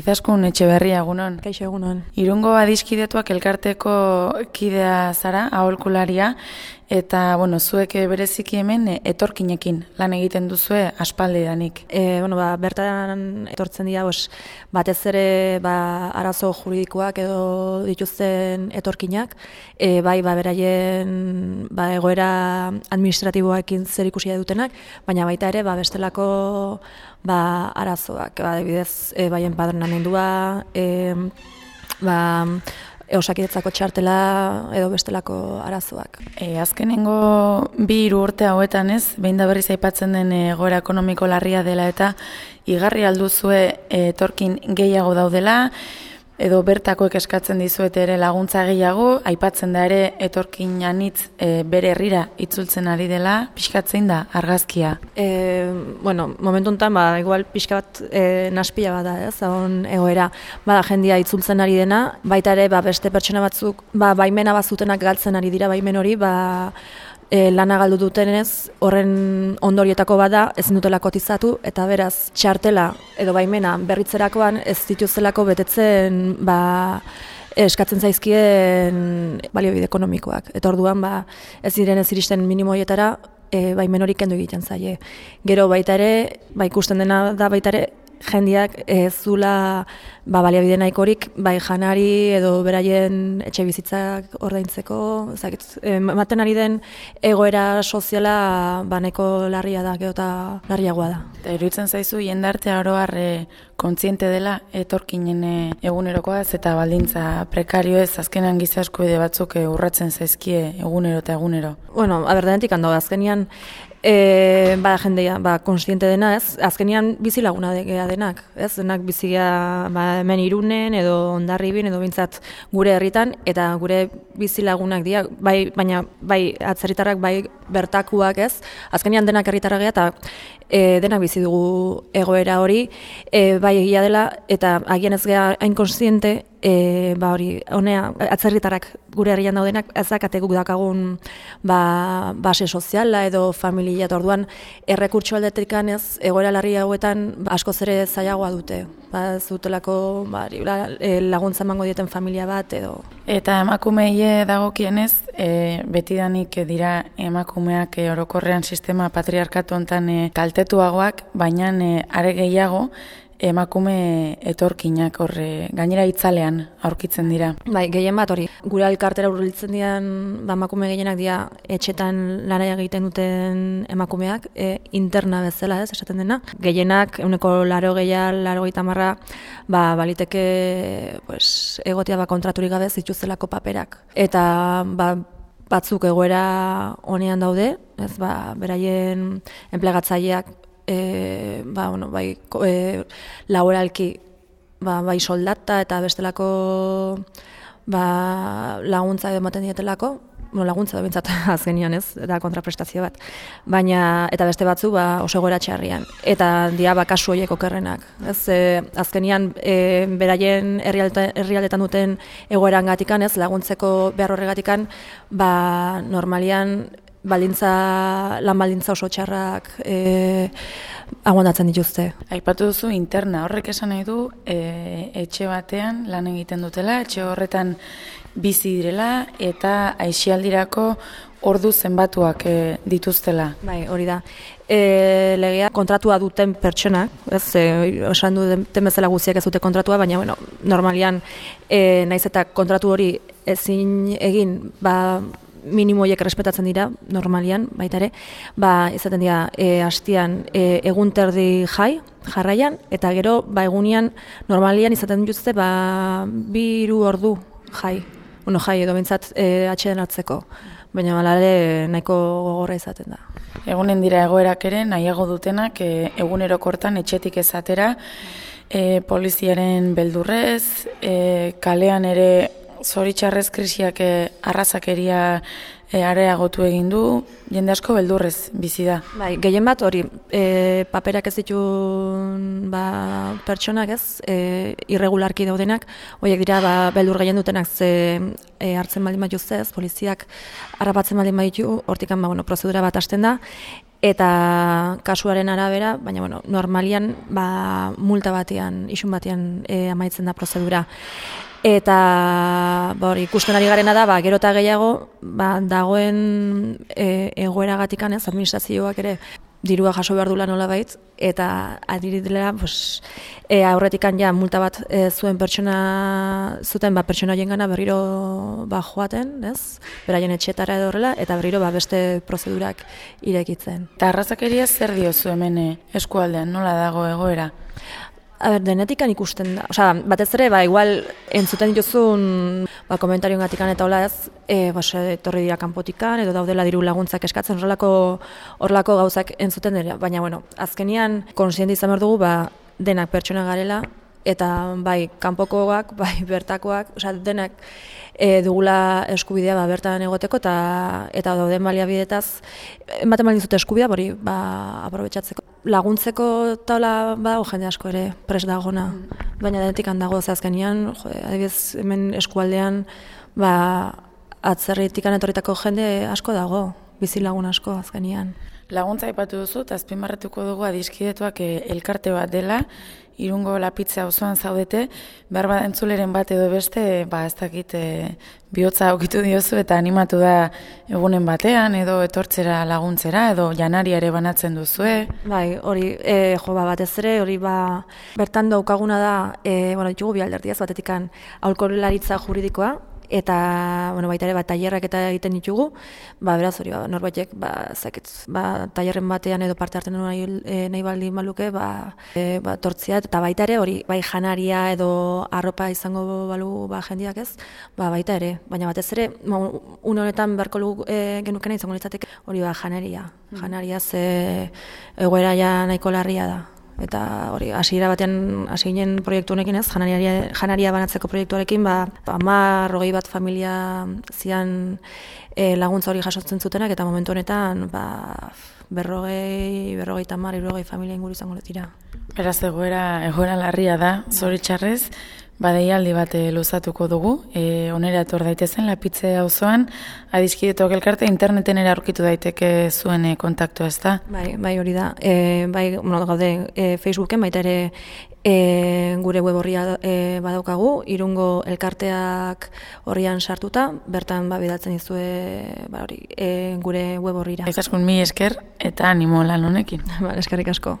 Izaskun etxe berri egunon. Kaixo egunon. Irungo adiskidetuak elkarteko kidea zara, aholkularia, eta, bueno, zuek bereziki hemen e, etorkinekin lan egiten duzue aspaldi danik. E, bueno, ba, bertan etortzen dira, bos, batez ere ba, arazo juridikoak edo dituzten etorkinak, e, bai, ba, beraien ba, egoera administratiboakin zer ikusia dutenak, baina baita ere, ba, bestelako ba, arazoak, ba, debidez, e, baien padronamendua, e, ba, osakidetzako txartela edo bestelako arazoak. E, azkenengo bi hiru urte hauetan ez, behin da berriz aipatzen den egoera ekonomiko larria dela eta igarri alduzue etorkin gehiago daudela, edo bertakoek eskatzen dizuet ere laguntza gehiago, aipatzen da ere etorkin anitz e, bere herrira itzultzen ari dela, pixkatzen da argazkia? E, bueno, momentu enten, ba, igual pixka bat e, naspila bat da, ez, egon egoera, bada jendia itzultzen ari dena, baita ere, ba, beste pertsona batzuk, ba, baimena bazutenak galtzen ari dira, baimen hori, ba, e, lana galdu dutenez, horren ondorietako bada ezin dutela kotizatu eta beraz txartela edo baimena berritzerakoan ez dituzelako betetzen ba, eskatzen zaizkien baliobide ekonomikoak. Eta orduan ba, ez diren ez iristen minimoietara e, baimen hori kendu egiten zaie. Gero baita ere, ba, ikusten dena da baita ere, jendiak ez zula ba, baliabide nahikorik bai janari edo beraien etxe bizitzak ordaintzeko, ezagik, ematen ari den egoera soziala baneko larria da, geota larriagoa da. Eta iruditzen zaizu, jendarte oroar kontziente dela etorkinen egunerokoaz eta baldintza prekario ez azkenan gizasko batzuk urratzen zaizkie egunero eta egunero. Bueno, aberdenetik hando, azkenian E, ba, jendea, ba, konstiente dena, ez? Azkenian bizi laguna denak, ez? Denak bizia ba, hemen irunen edo ondarribin edo bintzat gure herritan eta gure bizi lagunak dira, bai, baina bai atzerritarrak bai bertakuak, ez? Azkenian denak herritarra eta e, denak bizi dugu egoera hori, e, bai egia dela eta agian ez gea hain konstiente e, ba hori, honea, atzerritarrak gure herrian daudenak, ez dakate guk dakagun ba, base soziala edo familia, eta orduan errekurtso aldetekan ez, egoera larri hauetan ba, asko zere zailagoa dute. Ba, ez dutelako ba, e, laguntza mango dieten familia bat edo. Eta emakumeie dagokienez, e, betidanik dira emakumeak e, orokorrean sistema patriarkatu hontan e, kaltetuagoak, baina e, are gehiago, emakume etorkinak horre gainera itzalean aurkitzen dira. Bai, gehien bat hori. Gure alkartera urbiltzen dian ba, emakume gehienak dira etxetan lana egiten duten emakumeak, e, interna bezala ez, esaten dena. Gehienak, euneko laro gehial, laro marra, ba, baliteke pues, egotia ba, kontraturik gabe zituzelako paperak. Eta ba, batzuk egoera honean daude, ez ba, beraien enplegatzaileak e, ba, bueno, bai, e, laboralki ba, bai soldata eta bestelako ba, laguntza edo ematen dietelako, no, laguntza da bintzat azkenian ez, da kontraprestazio bat. Baina, eta beste batzu, ba, oso gora txarrian. Eta dia, ba, kasu horiek okerrenak. Ez, e, azkenian, e, beraien herrialdetan duten egoeran gatikan, ez, laguntzeko behar horregatikan, ba, normalian, baldintza, lan baldintza oso txarrak e, aguantatzen dituzte. Aipatu duzu interna, horrek esan nahi du e, etxe batean lan egiten dutela, etxe horretan bizi direla eta aixialdirako ordu zenbatuak e, dituztela. Bai, hori da. E, legea kontratua duten pertsonak, ez, e, osan duten bezala guziak ez dute kontratua, baina bueno, normalian e, naiz eta kontratu hori ezin egin, ba, minimoiek respetatzen dira, normalian, baita ere, ba, izaten dira, e, hastian, e, egun terdi jai, jarraian, eta gero, ba, egunian, normalian izaten dituzte, ba, bi iru ordu jai, bueno, jai, edo bintzat, e, atxeden hartzeko, baina malare nahiko gogorra izaten da. Egunen dira egoerak ere, nahiago dutenak, e, egunerokortan etxetik ezatera, e, poliziaren beldurrez, e, kalean ere zoritxarrez krisiak eh, arrazakeria e, areagotu egin du, jende asko beldurrez bizi da. Bai, gehien bat hori, e, paperak ez ditu ba, pertsonak ez, e, irregularki daudenak, horiek dira ba, beldur gehien dutenak ze e, hartzen baldin bat ez, poliziak harrapatzen baldin baditu, hortikan ba, bueno, prozedura bat hasten da, eta kasuaren arabera, baina bueno, normalian ba, multa batean, isun batean e, amaitzen da prozedura. Eta ba, hori, ikusten ari garena da, ba, gero eta gehiago, ba, dagoen e, egoera gatikan ez, administrazioak ere, dirua jaso behar dula nola bait, eta adiridela, pues, e, aurretikan ja, multa bat e, zuen pertsona, zuten, ba, pertsona gana berriro ba, joaten, ez? Beraien etxetara edo horrela, eta berriro ba, beste prozedurak irekitzen. Eta arrazakeria zer diozu hemen eh, eskualdean, nola dago egoera? A ber, denetikan ikusten da. Osea, batez ere, ba, igual, entzuten dituzun ba, komentarioen gatikan eta hola ez, e, ba, etorri dira kanpotikan, edo daudela diru laguntzak eskatzen horrelako horrelako gauzak entzuten dira. Baina, bueno, azkenian, konsienti izan behar dugu, ba, denak pertsona garela, eta bai kanpokoak, bai bertakoak, osea denak e, dugula eskubidea ba, bertan egoteko eta eta dauden baliabidetaz ematen baldin zute eskubidea hori ba aprobetxatzeko. Laguntzeko taula ba jende asko ere pres dagona. Mm. Baina denetik handago ze azkenian, jo, adibidez hemen eskualdean ba atzerritik etorritako jende asko dago, bizi lagun asko azkenian. Laguntza aipatu duzu, eta azpimarratuko dugu adiskidetuak eh, elkarte bat dela, irungo lapitza osoan zaudete, behar bat entzuleren bat edo beste, ba ez dakit e, bihotza aukitu diozu eta animatu da egunen batean, edo etortzera laguntzera, edo janari ere banatzen duzue. Bai, hori, e, jo, ba, batez ere, hori ba, bertan daukaguna da, e, bueno, ditugu bi alderdiaz, batetikan, aurkorelaritza juridikoa, eta bueno, baita ere bat tailerrak eta egiten ditugu, ba beraz hori ba norbaitek ba zaket ba tailerren batean edo parte hartzen nahi e, nahi baldi maluke ba e, ba tortzia eta baita ere hori bai janaria edo arropa izango balu ba jendiak ez, ba baita ere, baina batez ere ba, un honetan beharko lu e, genukena izango litzateke hori ba janaria. Mm. Janaria ze egoera ja nahiko larria da eta hori hasiera batean hasi ginen proiektu honekin ez janaria, janaria banatzeko proiektuarekin ba 10 hogei bat familia zian e, laguntza hori jasotzen zutenak eta momentu honetan ba berrogei, berrogei tamar, berrogei familia inguru izango dira. Beraz egoera, egoera larria da, zoritxarrez, Badeialdi bat eh, luzatuko dugu, e, onera etor daitezen lapitze auzoan adiskidetok elkarte interneten ere aurkitu daiteke zuen e, kontaktua ez da? Bai, bai hori da, e, bai bueno, gaude e, Facebooken baita ere e, gure web horria e, badaukagu, irungo elkarteak horrian sartuta, bertan ba, bidatzen dizue ba, hori, e, gure web horrira. Ez askun mi esker eta animo lan honekin. Ba, eskerrik asko.